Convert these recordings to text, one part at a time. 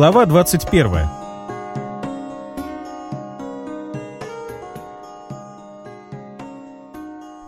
Глава 21.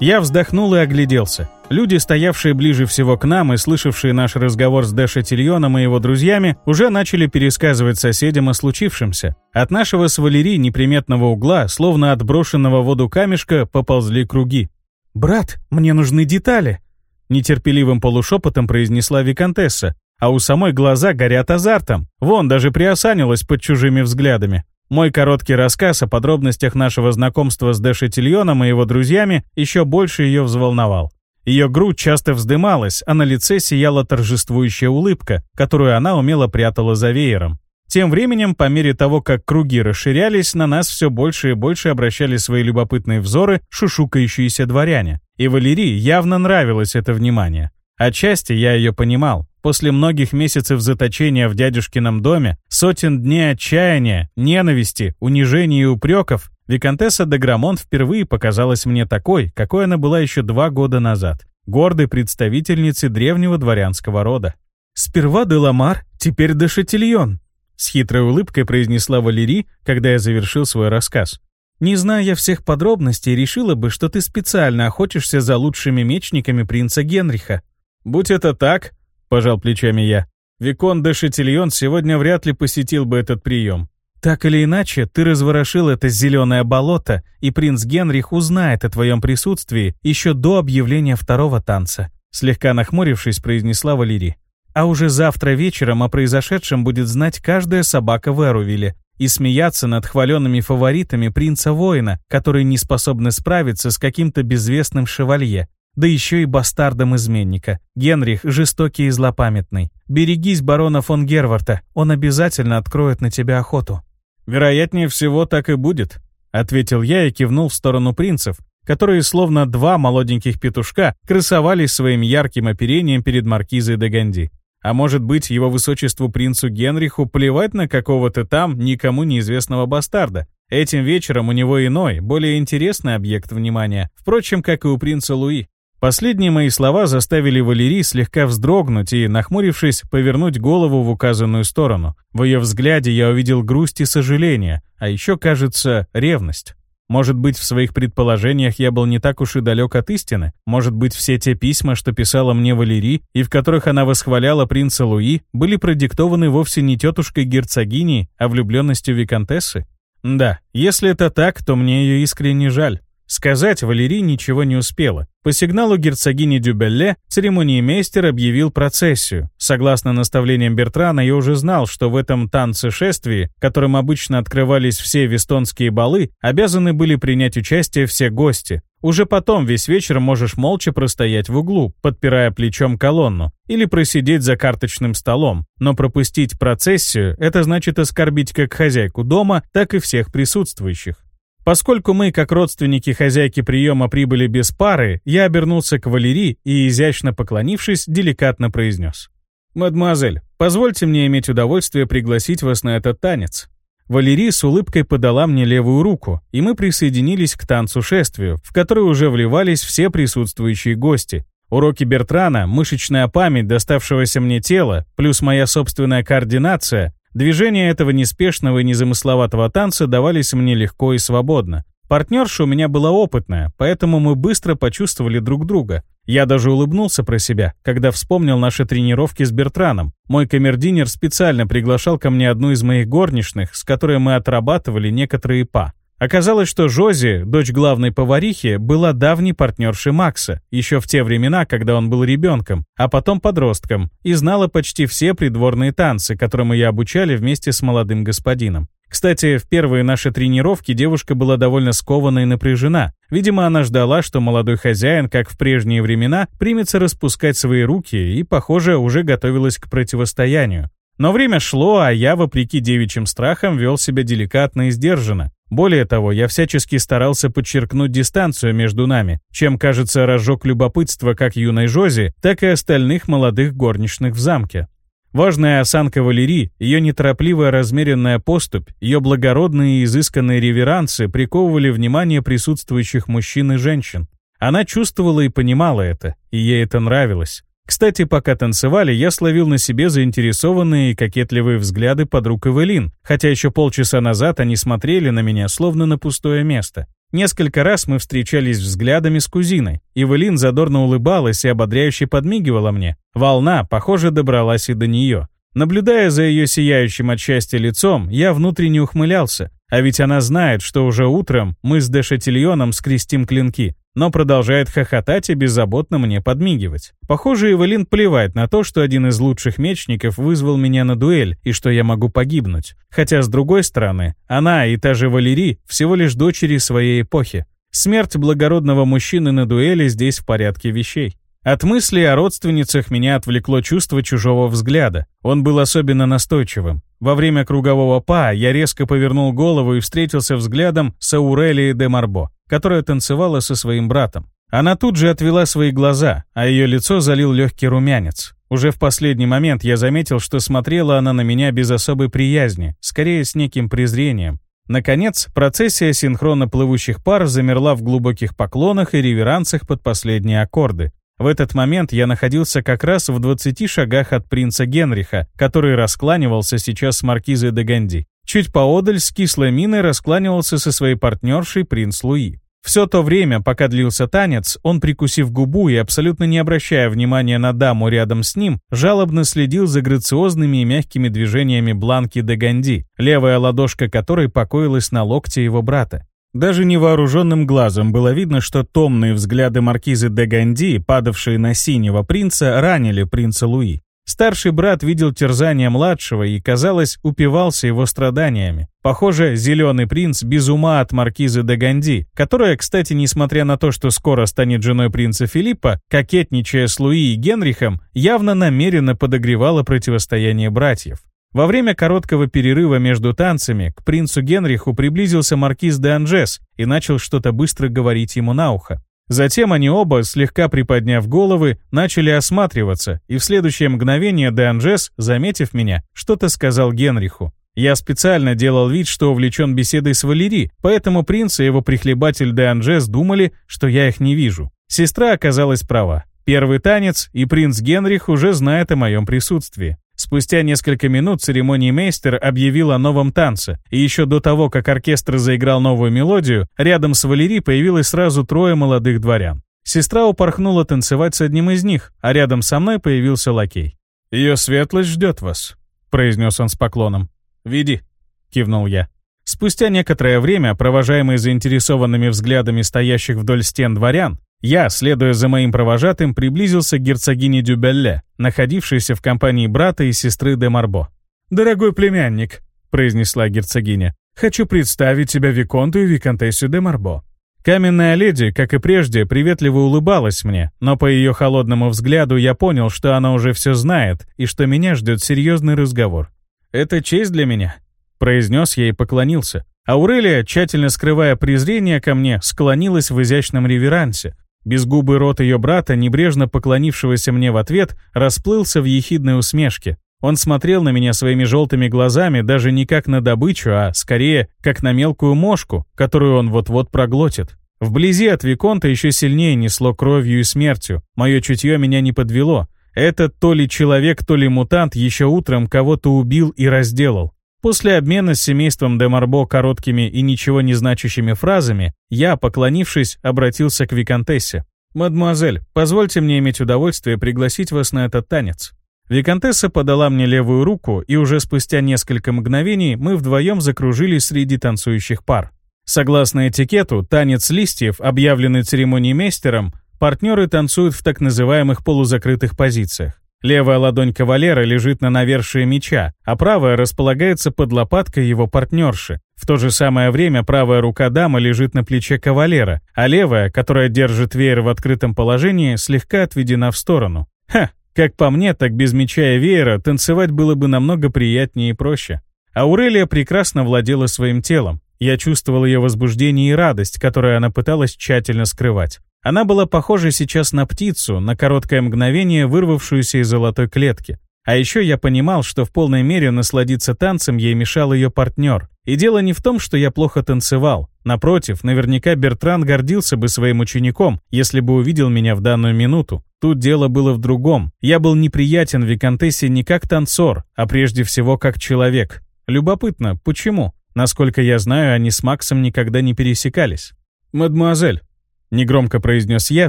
Я вздохнул и огляделся. Люди, стоявшие ближе всего к нам и слышавшие наш разговор с Дэша Тильоном и его друзьями, уже начали пересказывать соседям о случившемся. От нашего с Валерий неприметного угла, словно от брошенного в воду камешка, поползли круги. «Брат, мне нужны детали!» Нетерпеливым полушепотом произнесла Викантесса, а у самой глаза горят азартом. Вон, даже приосанилась под чужими взглядами. Мой короткий рассказ о подробностях нашего знакомства с Дэшетильоном и его друзьями еще больше ее взволновал. Ее грудь часто вздымалась, а на лице сияла торжествующая улыбка, которую она умело прятала за веером. Тем временем, по мере того, как круги расширялись, на нас все больше и больше обращали свои любопытные взоры шушукающиеся дворяне. И Валерии явно нравилось это внимание. Отчасти я ее понимал. После многих месяцев заточения в дядюшкином доме, сотен дней отчаяния, ненависти, унижений и упреков, Викантесса де Грамонт впервые показалась мне такой, какой она была еще два года назад, гордой представительницей древнего дворянского рода. «Сперва де Ламар, теперь де Шатильон», с хитрой улыбкой произнесла Валерий, когда я завершил свой рассказ. «Не зная я всех подробностей, решила бы, что ты специально охотишься за лучшими мечниками принца Генриха». «Будь это так», пожал плечами я. Викон де Шатильон сегодня вряд ли посетил бы этот прием. Так или иначе, ты разворошил это зеленое болото, и принц Генрих узнает о твоем присутствии еще до объявления второго танца. Слегка нахмурившись, произнесла Валерий. А уже завтра вечером о произошедшем будет знать каждая собака в Эрувиле и смеяться над хваленными фаворитами принца-воина, которые не способны справиться с каким-то безвестным шевалье, да еще и бастардом изменника. Генрих жестокий и злопамятный. Берегись барона фон Герварта, он обязательно откроет на тебя охоту». «Вероятнее всего так и будет», — ответил я и кивнул в сторону принцев, которые, словно два молоденьких петушка, красовались своим ярким оперением перед маркизой де Ганди. А может быть, его высочеству принцу Генриху плевать на какого-то там никому неизвестного бастарда? Этим вечером у него иной, более интересный объект внимания, впрочем, как и у принца Луи. Последние мои слова заставили Валерий слегка вздрогнуть и, нахмурившись, повернуть голову в указанную сторону. В ее взгляде я увидел грусть и сожаление, а еще, кажется, ревность. Может быть, в своих предположениях я был не так уж и далек от истины? Может быть, все те письма, что писала мне Валерий, и в которых она восхваляла принца Луи, были продиктованы вовсе не тетушкой герцогини, а влюбленностью виконтессы? Да, если это так, то мне ее искренне жаль. Сказать Валерий ничего не успела. По сигналу герцогини Дюбелле церемониймейстер объявил процессию. Согласно наставлениям Бертрана, я уже знал, что в этом танце-шествии, которым обычно открывались все вестонские балы, обязаны были принять участие все гости. Уже потом весь вечер можешь молча простоять в углу, подпирая плечом колонну, или просидеть за карточным столом. Но пропустить процессию – это значит оскорбить как хозяйку дома, так и всех присутствующих. Поскольку мы, как родственники хозяйки приема, прибыли без пары, я обернулся к Валерии и, изящно поклонившись, деликатно произнес. «Мадемуазель, позвольте мне иметь удовольствие пригласить вас на этот танец». Валерий с улыбкой подала мне левую руку, и мы присоединились к танцу-шествию, в который уже вливались все присутствующие гости. Уроки Бертрана, мышечная память доставшегося мне тела, плюс моя собственная координация Движения этого неспешного и незамысловатого танца давались мне легко и свободно. Партнерша у меня была опытная, поэтому мы быстро почувствовали друг друга. Я даже улыбнулся про себя, когда вспомнил наши тренировки с Бертраном. Мой камердинер специально приглашал ко мне одну из моих горничных, с которой мы отрабатывали некоторые па. Оказалось, что Жози, дочь главной поварихи, была давней партнершей Макса, еще в те времена, когда он был ребенком, а потом подростком, и знала почти все придворные танцы, которым ее обучали вместе с молодым господином. Кстати, в первые наши тренировки девушка была довольно скована и напряжена. Видимо, она ждала, что молодой хозяин, как в прежние времена, примется распускать свои руки и, похоже, уже готовилась к противостоянию. Но время шло, а я, вопреки девичьим страхам, вел себя деликатно и сдержанно. Более того, я всячески старался подчеркнуть дистанцию между нами, чем, кажется, разжег любопытство как юной Жози, так и остальных молодых горничных в замке. Важная осанка Валерии, ее неторопливая размеренная поступь, ее благородные и изысканные реверансы приковывали внимание присутствующих мужчин и женщин. Она чувствовала и понимала это, и ей это нравилось. Кстати, пока танцевали, я словил на себе заинтересованные и кокетливые взгляды подруг Эвелин, хотя еще полчаса назад они смотрели на меня словно на пустое место. Несколько раз мы встречались взглядами с кузиной. Эвелин задорно улыбалась и ободряюще подмигивала мне. Волна, похоже, добралась и до нее. Наблюдая за ее сияющим от счастья лицом, я внутренне ухмылялся. А ведь она знает, что уже утром мы с Дешатильоном скрестим клинки, но продолжает хохотать и беззаботно мне подмигивать. Похоже, Эвелин плевает на то, что один из лучших мечников вызвал меня на дуэль и что я могу погибнуть. Хотя, с другой стороны, она и та же Валерий всего лишь дочери своей эпохи. Смерть благородного мужчины на дуэли здесь в порядке вещей. От мысли о родственницах меня отвлекло чувство чужого взгляда. Он был особенно настойчивым. Во время кругового па я резко повернул голову и встретился взглядом с Аурелией де Марбо, которая танцевала со своим братом. Она тут же отвела свои глаза, а ее лицо залил легкий румянец. Уже в последний момент я заметил, что смотрела она на меня без особой приязни, скорее с неким презрением. Наконец, процессия синхронно плывущих пар замерла в глубоких поклонах и реверансах под последние аккорды. В этот момент я находился как раз в 20 шагах от принца Генриха, который раскланивался сейчас с маркизой де Ганди. Чуть поодаль с кислой миной раскланивался со своей партнершей принц Луи. Все то время, пока длился танец, он, прикусив губу и абсолютно не обращая внимания на даму рядом с ним, жалобно следил за грациозными и мягкими движениями Бланки де Ганди, левая ладошка которой покоилась на локте его брата. Даже невооруженным глазом было видно, что томные взгляды маркизы де Ганди, падавшие на синего принца, ранили принца Луи. Старший брат видел терзание младшего и, казалось, упивался его страданиями. Похоже, зеленый принц без ума от маркизы де Ганди, которая, кстати, несмотря на то, что скоро станет женой принца Филиппа, кокетничая с Луи и Генрихом, явно намеренно подогревала противостояние братьев. Во время короткого перерыва между танцами к принцу Генриху приблизился маркиз де Анжес и начал что-то быстро говорить ему на ухо. Затем они оба, слегка приподняв головы, начали осматриваться, и в следующее мгновение де Анжес, заметив меня, что-то сказал Генриху. Я специально делал вид, что увлечен беседой с Валери, поэтому принц и его прихлебатель де Анжес думали, что я их не вижу. Сестра оказалась права. Первый танец, и принц Генрих уже знает о моем присутствии. Спустя несколько минут церемониймейстер объявил о новом танце, и еще до того, как оркестр заиграл новую мелодию, рядом с Валери появилось сразу трое молодых дворян. Сестра упорхнула танцевать с одним из них, а рядом со мной появился лакей. «Ее светлость ждет вас», — произнес он с поклоном. «Веди», — кивнул я. Спустя некоторое время, провожаемый заинтересованными взглядами стоящих вдоль стен дворян, я, следуя за моим провожатым, приблизился к герцогине Дюбелле, находившейся в компании брата и сестры де Марбо. «Дорогой племянник», — произнесла герцогиня, — «хочу представить тебя Виконту и Виконтессу де Марбо». Каменная леди, как и прежде, приветливо улыбалась мне, но по ее холодному взгляду я понял, что она уже все знает и что меня ждет серьезный разговор. «Это честь для меня», — произнес я и поклонился. Аурелия, тщательно скрывая презрение ко мне, склонилась в изящном реверансе, Безгубый рот ее брата, небрежно поклонившегося мне в ответ, расплылся в ехидной усмешке. Он смотрел на меня своими желтыми глазами даже не как на добычу, а скорее как на мелкую мошку, которую он вот-вот проглотит. Вблизи от Виконта еще сильнее несло кровью и смертью. Мое чутье меня не подвело. Этот то ли человек, то ли мутант еще утром кого-то убил и разделал. После обмена с семейством де Марбо короткими и ничего не значащими фразами, я, поклонившись, обратился к Викантессе. «Мадемуазель, позвольте мне иметь удовольствие пригласить вас на этот танец». Викантесса подала мне левую руку, и уже спустя несколько мгновений мы вдвоем закружились среди танцующих пар. Согласно этикету, танец листьев, объявленный церемониймейстером, партнеры танцуют в так называемых полузакрытых позициях. Левая ладонь кавалера лежит на навершие меча, а правая располагается под лопаткой его партнерши. В то же самое время правая рука дамы лежит на плече кавалера, а левая, которая держит веер в открытом положении, слегка отведена в сторону. Ха, как по мне, так без меча и веера танцевать было бы намного приятнее и проще. Аурелия прекрасно владела своим телом. Я чувствовал ее возбуждение и радость, которую она пыталась тщательно скрывать. Она была похожа сейчас на птицу, на короткое мгновение вырвавшуюся из золотой клетки. А еще я понимал, что в полной мере насладиться танцем ей мешал ее партнер. И дело не в том, что я плохо танцевал. Напротив, наверняка Бертран гордился бы своим учеником, если бы увидел меня в данную минуту. Тут дело было в другом. Я был неприятен Викантессе не как танцор, а прежде всего как человек. Любопытно, почему? Насколько я знаю, они с Максом никогда не пересекались. «Мадемуазель», — негромко произнес я,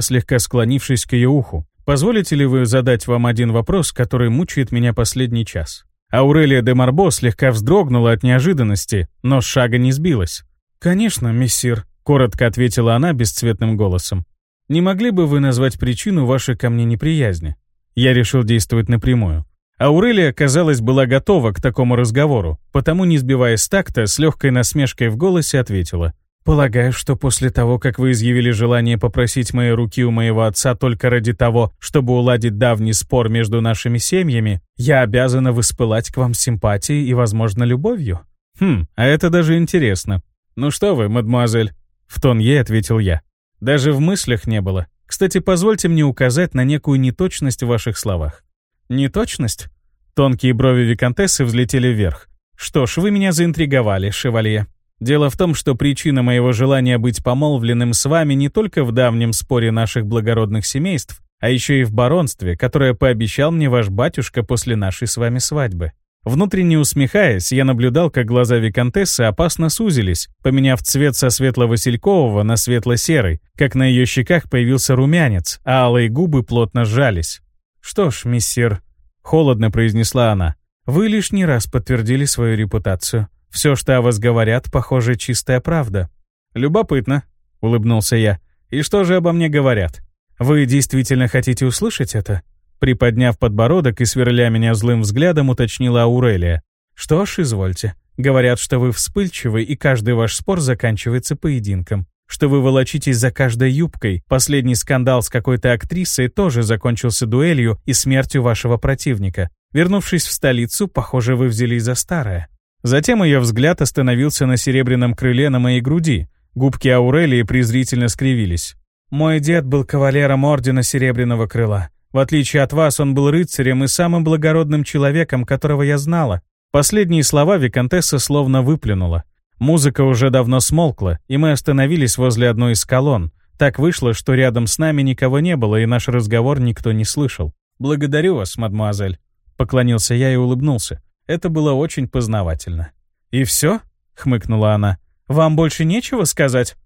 слегка склонившись к ее уху, «позволите ли вы задать вам один вопрос, который мучает меня последний час?» Аурелия де Марбо слегка вздрогнула от неожиданности, но с шага не сбилась. «Конечно, мессир», — коротко ответила она бесцветным голосом. «Не могли бы вы назвать причину вашей ко мне неприязни?» Я решил действовать напрямую. Аурелия, казалось, была готова к такому разговору, потому, не сбиваясь с такта, с легкой насмешкой в голосе ответила. Полагаю, что после того, как вы изъявили желание попросить моей руки у моего отца только ради того, чтобы уладить давний спор между нашими семьями, я обязана воспылать к вам симпатией и, возможно, любовью? Хм, а это даже интересно. Ну что вы, мадемуазель? В тон ей ответил я. Даже в мыслях не было. Кстати, позвольте мне указать на некую неточность в ваших словах. Неточность? Тонкие брови виконтессы взлетели вверх. Что ж, вы меня заинтриговали, шевалье. Дело в том, что причина моего желания быть помолвленным с вами не только в давнем споре наших благородных семейств, а еще и в баронстве, которое пообещал мне ваш батюшка после нашей с вами свадьбы. Внутренне усмехаясь, я наблюдал, как глаза виконтессы опасно сузились, поменяв цвет со светло-василькового на светло-серый, как на ее щеках появился румянец, а алые губы плотно сжались. «Что ж, миссир», — холодно произнесла она, — «вы лишний раз подтвердили свою репутацию. Все, что о вас говорят, похоже, чистая правда. Любопытно, улыбнулся я. И что же обо мне говорят? Вы действительно хотите услышать это? Приподняв подбородок и сверля меня злым взглядом, уточнила Аурелия. Что ж, извольте. Говорят, что вы вспыльчивы, и каждый ваш спор заканчивается поединком. Что вы волочитесь за каждой юбкой. Последний скандал с какой-то актрисой тоже закончился дуэлью и смертью вашего противника. Вернувшись в столицу, похоже, вы взялись за старое. Затем ее взгляд остановился на серебряном крыле на моей груди. Губки Аурелии презрительно скривились. «Мой дед был кавалером Ордена Серебряного Крыла. В отличие от вас, он был рыцарем и самым благородным человеком, которого я знала». Последние слова Викантесса словно выплюнула. Музыка уже давно смолкла, и мы остановились возле одной из колонн. Так вышло, что рядом с нами никого не было, и наш разговор никто не слышал. «Благодарю вас, мадемуазель», — поклонился я и улыбнулся. Это было очень познавательно. «И все?» — хмыкнула она. «Вам больше нечего сказать?»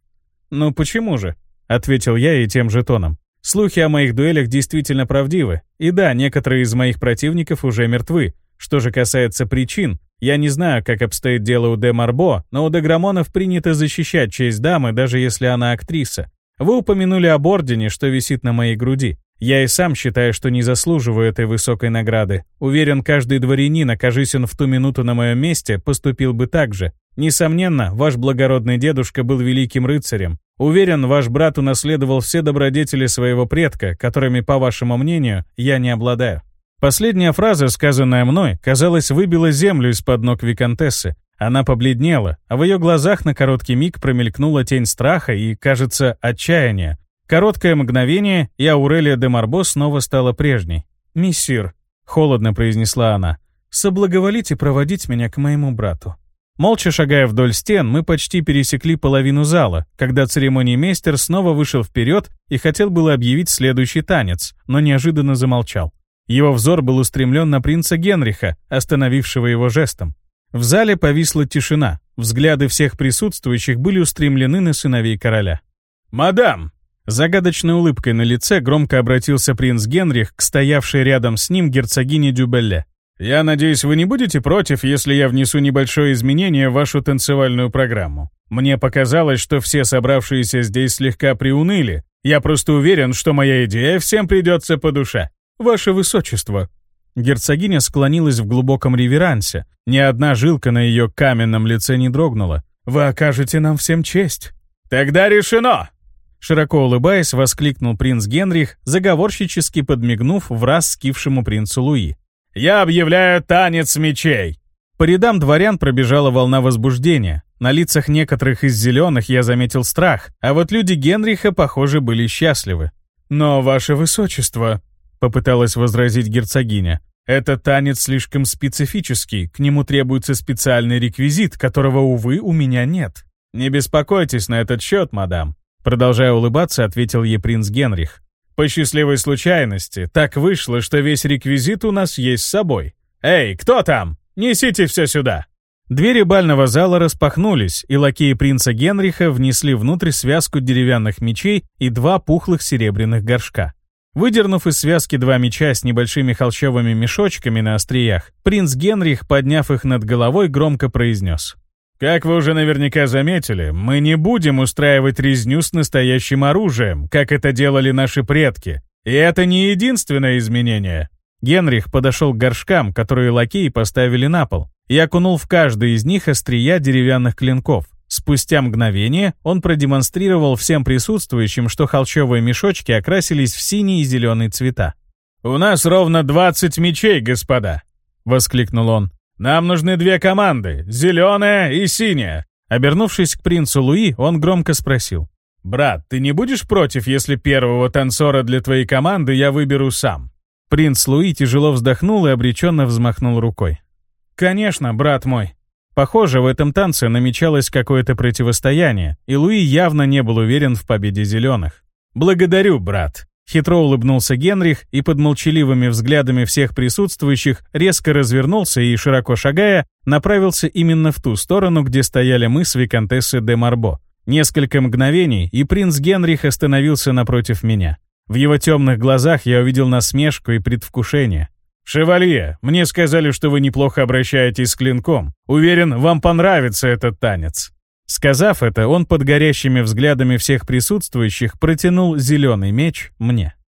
«Ну почему же?» — ответил я и тем же тоном. «Слухи о моих дуэлях действительно правдивы. И да, некоторые из моих противников уже мертвы. Что же касается причин, я не знаю, как обстоит дело у Де Марбо, но у Деграмонов принято защищать честь дамы, даже если она актриса. Вы упомянули об ордене, что висит на моей груди. Я и сам считаю, что не заслуживаю этой высокой награды. Уверен, каждый дворянин, окажись он в ту минуту на моем месте, поступил бы так же. Несомненно, ваш благородный дедушка был великим рыцарем. Уверен, ваш брат унаследовал все добродетели своего предка, которыми, по вашему мнению, я не обладаю. Последняя фраза, сказанная мной, казалось, выбила землю из-под ног виконтессы. Она побледнела, а в ее глазах на короткий миг промелькнула тень страха и, кажется, отчаяния. Короткое мгновение, и Аурелия де Марбо снова стала прежней. «Миссир», — холодно произнесла она, — «соблаговолите проводить меня к моему брату». Молча шагая вдоль стен, мы почти пересекли половину зала, когда церемониймейстер снова вышел вперед и хотел было объявить следующий танец, но неожиданно замолчал. Его взор был устремлен на принца Генриха, остановившего его жестом. В зале повисла тишина, взгляды всех присутствующих были устремлены на сыновей короля. «Мадам!» Загадочной улыбкой на лице громко обратился принц Генрих к стоявшей рядом с ним герцогине Дюбелле. «Я надеюсь, вы не будете против, если я внесу небольшое изменение в вашу танцевальную программу. Мне показалось, что все собравшиеся здесь слегка приуныли. Я просто уверен, что моя идея всем придется по душе. Ваше Высочество». Герцогиня склонилась в глубоком реверансе. Ни одна жилка на ее каменном лице не дрогнула. «Вы окажете нам всем честь». «Тогда решено!» Широко улыбаясь, воскликнул принц Генрих, заговорщически подмигнув в раз скившему принцу Луи. «Я объявляю танец мечей!» По рядам дворян пробежала волна возбуждения. На лицах некоторых из зеленых я заметил страх, а вот люди Генриха, похоже, были счастливы. «Но, ваше высочество», — попыталась возразить герцогиня, Этот танец слишком специфический, к нему требуется специальный реквизит, которого, увы, у меня нет. Не беспокойтесь на этот счет, мадам. Продолжая улыбаться, ответил ей принц Генрих. По счастливой случайности, так вышло, что весь реквизит у нас есть с собой. Эй, кто там? Несите все сюда. Двери бального зала распахнулись, и лакеи принца Генриха внесли внутрь связку деревянных мечей и два пухлых серебряных горшка. Выдернув из связки два меча с небольшими холщовыми мешочками на остриях, принц Генрих, подняв их над головой, громко произнес. «Как вы уже наверняка заметили, мы не будем устраивать резню с настоящим оружием, как это делали наши предки. И это не единственное изменение». Генрих подошел к горшкам, которые лакеи поставили на пол, и окунул в каждый из них острия деревянных клинков. Спустя мгновение он продемонстрировал всем присутствующим, что холщовые мешочки окрасились в синий и зеленый цвета. «У нас ровно 20 мечей, господа!» — воскликнул он. «Нам нужны две команды — зеленая и синяя!» Обернувшись к принцу Луи, он громко спросил. «Брат, ты не будешь против, если первого танцора для твоей команды я выберу сам?» Принц Луи тяжело вздохнул и обреченно взмахнул рукой. «Конечно, брат мой». Похоже, в этом танце намечалось какое-то противостояние, и Луи явно не был уверен в победе зеленых. «Благодарю, брат». Хитро улыбнулся Генрих и под молчаливыми взглядами всех присутствующих резко развернулся и, широко шагая, направился именно в ту сторону, где стояли мы с виконтессой де Марбо. Несколько мгновений, и принц Генрих остановился напротив меня. В его темных глазах я увидел насмешку и предвкушение. «Шевалье, мне сказали, что вы неплохо обращаетесь с клинком. Уверен, вам понравится этот танец». Сказав это, он под горящими взглядами всех присутствующих протянул зеленый меч мне.